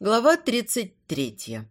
Глава тридцать третья.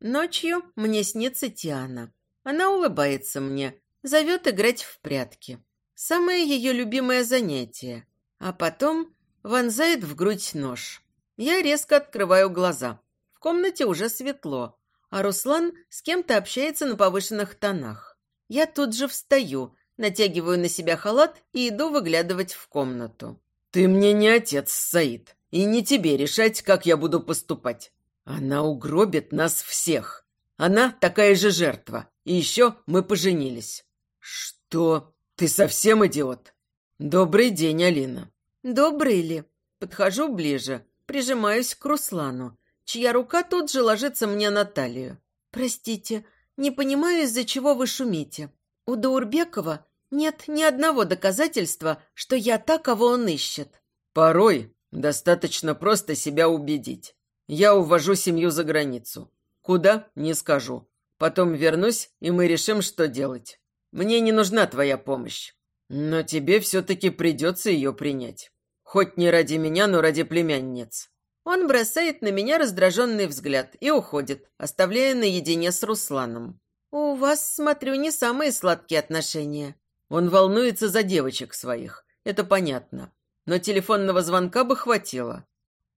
Ночью мне снится Тиана. Она улыбается мне, зовет играть в прятки. Самое ее любимое занятие. А потом вонзает в грудь нож. Я резко открываю глаза. В комнате уже светло, а Руслан с кем-то общается на повышенных тонах. Я тут же встаю, натягиваю на себя халат и иду выглядывать в комнату. «Ты мне не отец, Саид, и не тебе решать, как я буду поступать. Она угробит нас всех. Она такая же жертва. И еще мы поженились». «Что? Ты совсем идиот?» «Добрый день, Алина». «Добрый ли?» Подхожу ближе, прижимаюсь к Руслану, чья рука тут же ложится мне на талию. «Простите, не понимаю, из-за чего вы шумите. У Даурбекова нет ни одного доказательства, что я та, кого он ищет». «Порой достаточно просто себя убедить. Я увожу семью за границу. Куда – не скажу. Потом вернусь, и мы решим, что делать. Мне не нужна твоя помощь. Но тебе все-таки придется ее принять. Хоть не ради меня, но ради племянниц». Он бросает на меня раздраженный взгляд и уходит, оставляя наедине с Русланом. «У вас, смотрю, не самые сладкие отношения». Он волнуется за девочек своих, это понятно. Но телефонного звонка бы хватило.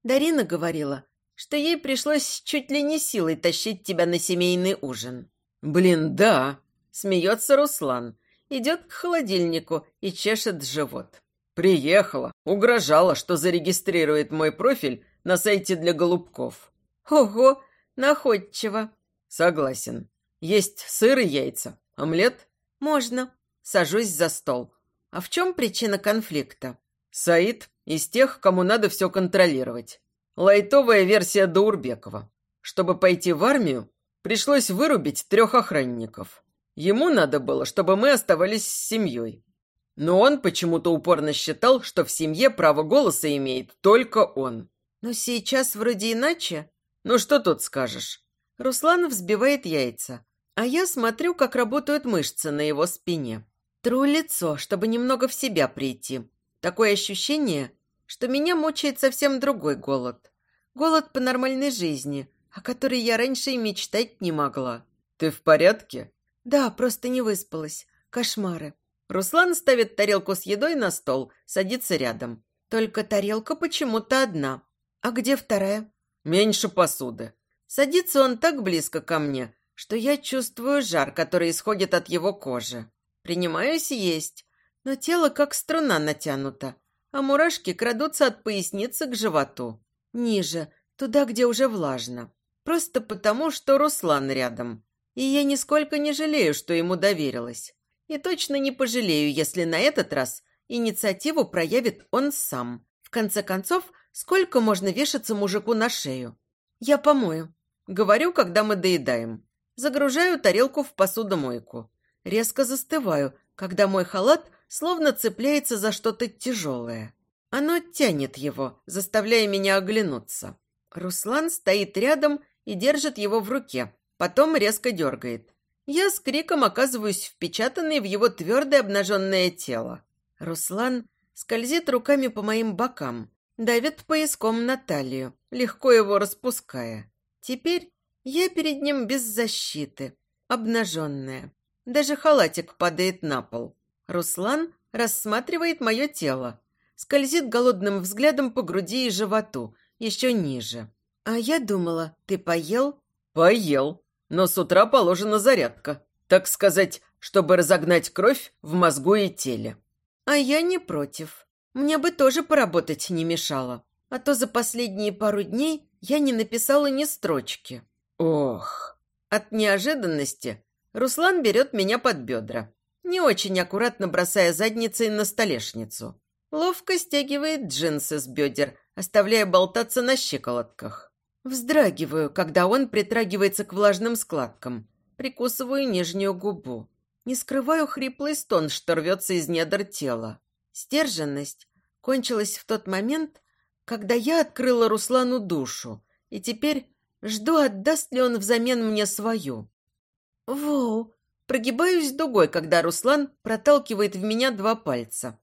Дарина говорила, что ей пришлось чуть ли не силой тащить тебя на семейный ужин. «Блин, да!» – смеется Руслан. Идет к холодильнику и чешет живот. «Приехала, угрожала, что зарегистрирует мой профиль на сайте для голубков». «Ого, находчиво». «Согласен. Есть сыр и яйца. Омлет?» «Можно». Сажусь за стол. «А в чем причина конфликта?» «Саид из тех, кому надо все контролировать. Лайтовая версия Даурбекова. Чтобы пойти в армию, пришлось вырубить трех охранников. Ему надо было, чтобы мы оставались с семьей. Но он почему-то упорно считал, что в семье право голоса имеет только он. Но сейчас вроде иначе. Ну что тут скажешь? Руслан взбивает яйца, а я смотрю, как работают мышцы на его спине. Тру лицо, чтобы немного в себя прийти. Такое ощущение, что меня мучает совсем другой голод. Голод по нормальной жизни, о которой я раньше и мечтать не могла. «Ты в порядке?» «Да, просто не выспалась. Кошмары». Руслан ставит тарелку с едой на стол, садится рядом. Только тарелка почему-то одна. А где вторая? Меньше посуды. Садится он так близко ко мне, что я чувствую жар, который исходит от его кожи. Принимаюсь есть, но тело как струна натянуто а мурашки крадутся от поясницы к животу. Ниже, туда, где уже влажно. Просто потому, что Руслан рядом. И я нисколько не жалею, что ему доверилась. И точно не пожалею, если на этот раз инициативу проявит он сам. В конце концов, сколько можно вешаться мужику на шею? Я помою. Говорю, когда мы доедаем. Загружаю тарелку в посудомойку. Резко застываю, когда мой халат словно цепляется за что-то тяжелое. Оно тянет его, заставляя меня оглянуться. Руслан стоит рядом и держит его в руке, потом резко дергает. Я с криком оказываюсь впечатанной в его твердое обнаженное тело. Руслан скользит руками по моим бокам, давит пояском на талию, легко его распуская. Теперь я перед ним без защиты, обнаженная. Даже халатик падает на пол. Руслан рассматривает мое тело, скользит голодным взглядом по груди и животу, еще ниже. «А я думала, ты поел?» «Поел, но с утра положена зарядка, так сказать, чтобы разогнать кровь в мозгу и теле». «А я не против. Мне бы тоже поработать не мешало, а то за последние пару дней я не написала ни строчки». «Ох!» От неожиданности Руслан берет меня под бедра не очень аккуратно бросая задницей на столешницу. Ловко стягивает джинсы с бедер, оставляя болтаться на щиколотках. Вздрагиваю, когда он притрагивается к влажным складкам. Прикусываю нижнюю губу. Не скрываю хриплый стон, что рвется из недр тела. Стерженность кончилась в тот момент, когда я открыла Руслану душу, и теперь жду, отдаст ли он взамен мне свою. «Воу, Прогибаюсь дугой, когда Руслан проталкивает в меня два пальца.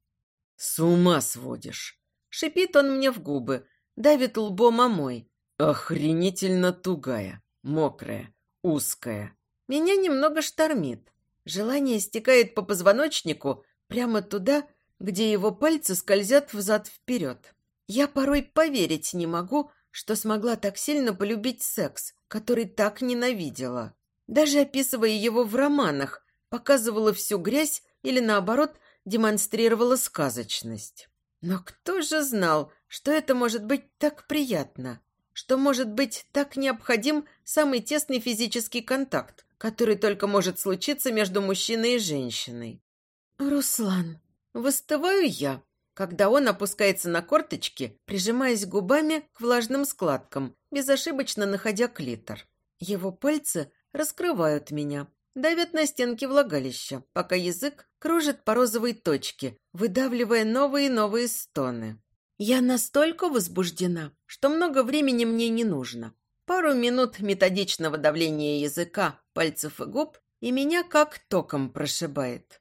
«С ума сводишь!» Шипит он мне в губы, давит лбом о мой. Охренительно тугая, мокрая, узкая. Меня немного штормит. Желание стекает по позвоночнику прямо туда, где его пальцы скользят взад-вперед. Я порой поверить не могу, что смогла так сильно полюбить секс, который так ненавидела. Даже описывая его в романах, показывала всю грязь или, наоборот, демонстрировала сказочность. Но кто же знал, что это может быть так приятно? Что может быть так необходим самый тесный физический контакт, который только может случиться между мужчиной и женщиной? «Руслан, выстываю я, когда он опускается на корточки, прижимаясь губами к влажным складкам, безошибочно находя клитор. Его пальцы раскрывают меня, давят на стенки влагалища, пока язык кружит по розовой точке, выдавливая новые и новые стоны. Я настолько возбуждена, что много времени мне не нужно. Пару минут методичного давления языка, пальцев и губ, и меня как током прошибает.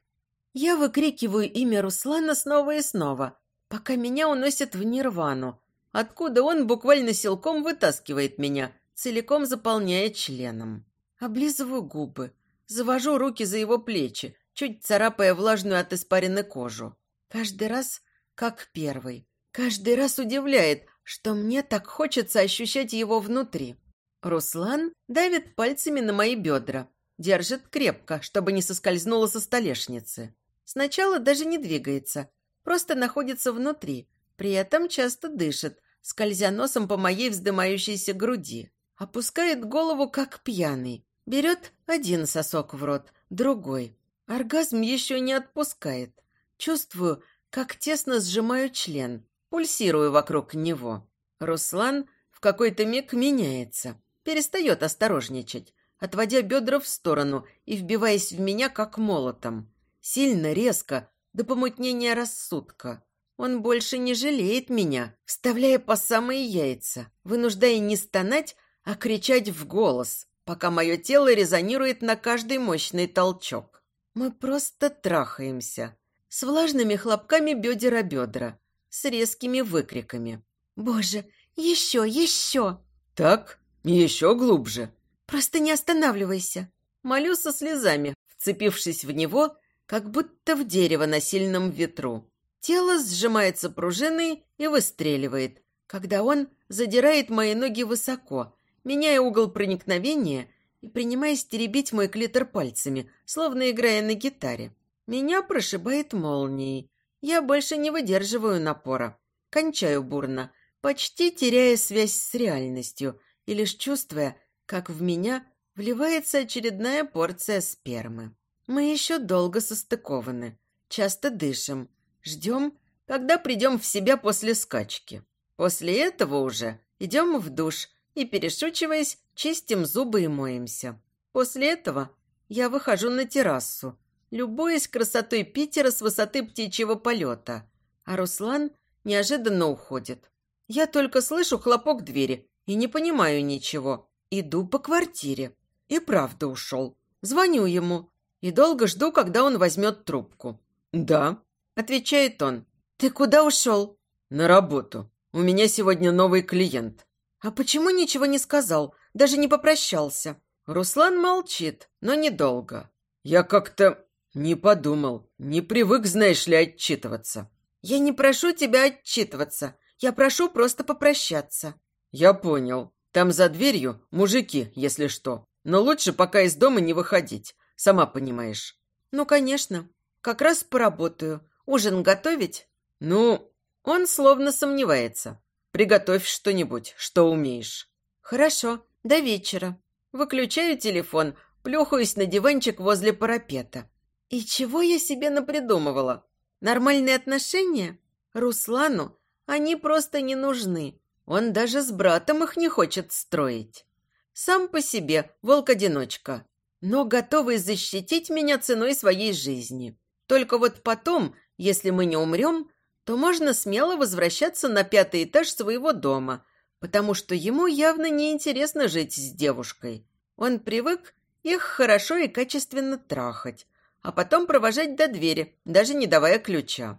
Я выкрикиваю имя Руслана снова и снова, пока меня уносят в нирвану, откуда он буквально силком вытаскивает меня, целиком заполняя членом. Облизываю губы, завожу руки за его плечи, чуть царапая влажную от испарины кожу. Каждый раз как первый. Каждый раз удивляет, что мне так хочется ощущать его внутри. Руслан давит пальцами на мои бедра, держит крепко, чтобы не соскользнуло со столешницы. Сначала даже не двигается, просто находится внутри, при этом часто дышит, скользя носом по моей вздымающейся груди. Опускает голову, как пьяный. Берет один сосок в рот, другой. Оргазм еще не отпускает. Чувствую, как тесно сжимаю член, пульсирую вокруг него. Руслан в какой-то миг меняется, перестает осторожничать, отводя бедра в сторону и вбиваясь в меня, как молотом. Сильно, резко, до помутнения рассудка. Он больше не жалеет меня, вставляя по самые яйца, вынуждая не стонать, а кричать в голос, пока мое тело резонирует на каждый мощный толчок. Мы просто трахаемся. С влажными хлопками бедера бедра, с резкими выкриками. «Боже, еще, еще!» «Так, еще глубже!» «Просто не останавливайся!» Молю со слезами, вцепившись в него, как будто в дерево на сильном ветру. Тело сжимается пружиной и выстреливает, когда он задирает мои ноги высоко, меняя угол проникновения и принимаясь теребить мой клитор пальцами, словно играя на гитаре. Меня прошибает молнией. Я больше не выдерживаю напора. Кончаю бурно, почти теряя связь с реальностью и лишь чувствуя, как в меня вливается очередная порция спермы. Мы еще долго состыкованы, часто дышим, ждем, когда придем в себя после скачки. После этого уже идем в душ и, перешучиваясь, чистим зубы и моемся. После этого я выхожу на террасу, любуясь красотой Питера с высоты птичьего полета, а Руслан неожиданно уходит. Я только слышу хлопок двери и не понимаю ничего. Иду по квартире. И правда ушел. Звоню ему и долго жду, когда он возьмет трубку. «Да», — отвечает он. «Ты куда ушел?» «На работу. У меня сегодня новый клиент». «А почему ничего не сказал? Даже не попрощался?» Руслан молчит, но недолго. «Я как-то не подумал, не привык, знаешь ли, отчитываться». «Я не прошу тебя отчитываться. Я прошу просто попрощаться». «Я понял. Там за дверью мужики, если что. Но лучше пока из дома не выходить, сама понимаешь». «Ну, конечно. Как раз поработаю. Ужин готовить?» «Ну...» Он словно сомневается. Приготовь что-нибудь, что умеешь». «Хорошо, до вечера». Выключаю телефон, плюхаюсь на диванчик возле парапета. И чего я себе напридумывала? Нормальные отношения? Руслану они просто не нужны. Он даже с братом их не хочет строить. Сам по себе волк-одиночка, но готовый защитить меня ценой своей жизни. Только вот потом, если мы не умрем, то можно смело возвращаться на пятый этаж своего дома, потому что ему явно не интересно жить с девушкой. Он привык их хорошо и качественно трахать, а потом провожать до двери, даже не давая ключа.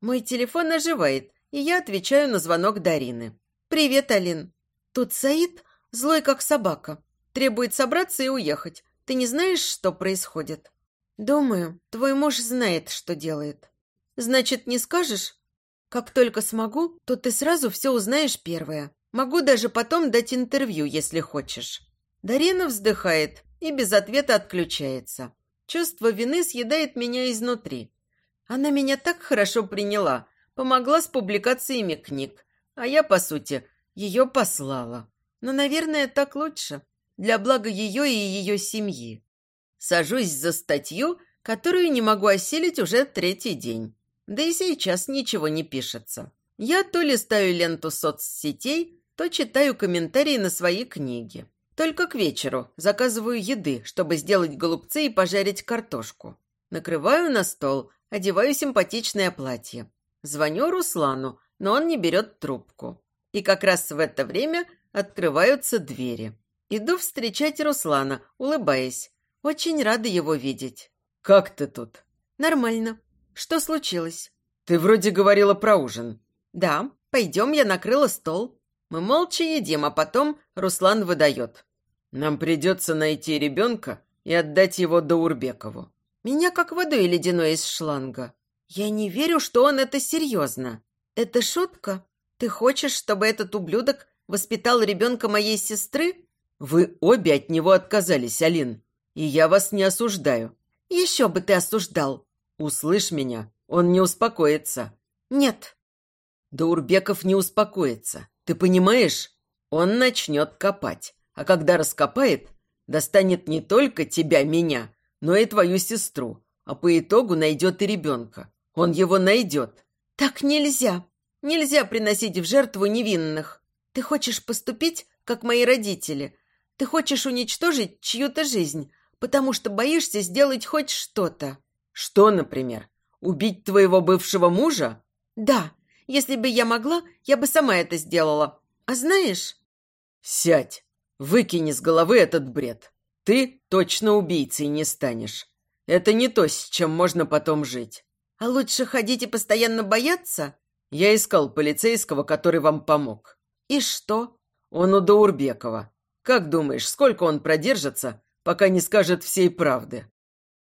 Мой телефон оживает, и я отвечаю на звонок Дарины. «Привет, Алин. Тут Саид, злой как собака, требует собраться и уехать. Ты не знаешь, что происходит?» «Думаю, твой муж знает, что делает». «Значит, не скажешь?» «Как только смогу, то ты сразу все узнаешь первое. Могу даже потом дать интервью, если хочешь». Дарина вздыхает и без ответа отключается. Чувство вины съедает меня изнутри. Она меня так хорошо приняла, помогла с публикациями книг, а я, по сути, ее послала. Но, наверное, так лучше. Для блага ее и ее семьи. Сажусь за статью, которую не могу осилить уже третий день. Да и сейчас ничего не пишется. Я то листаю ленту соцсетей, то читаю комментарии на свои книги. Только к вечеру заказываю еды, чтобы сделать голубцы и пожарить картошку. Накрываю на стол, одеваю симпатичное платье. Звоню Руслану, но он не берет трубку. И как раз в это время открываются двери. Иду встречать Руслана, улыбаясь. Очень рада его видеть. «Как ты тут?» «Нормально. Что случилось?» «Ты вроде говорила про ужин». «Да. Пойдем, я накрыла стол». Мы молча едим, а потом Руслан выдает. «Нам придется найти ребенка и отдать его Даурбекову». Меня как водой ледяной из шланга. Я не верю, что он это серьезно. Это шутка? Ты хочешь, чтобы этот ублюдок воспитал ребенка моей сестры? Вы обе от него отказались, Алин. И я вас не осуждаю. Еще бы ты осуждал. Услышь меня, он не успокоится. Нет. Даурбеков не успокоится. Ты понимаешь? Он начнет копать. А когда раскопает, достанет не только тебя, меня, но и твою сестру. А по итогу найдет и ребенка. Он его найдет. Так нельзя. Нельзя приносить в жертву невинных. Ты хочешь поступить, как мои родители. Ты хочешь уничтожить чью-то жизнь, потому что боишься сделать хоть что-то. Что, например? Убить твоего бывшего мужа? Да. Если бы я могла, я бы сама это сделала. А знаешь... Сядь. Выкини с головы этот бред. Ты точно убийцей не станешь. Это не то, с чем можно потом жить. А лучше ходить и постоянно бояться? Я искал полицейского, который вам помог. И что? Он у Даурбекова. Как думаешь, сколько он продержится, пока не скажет всей правды?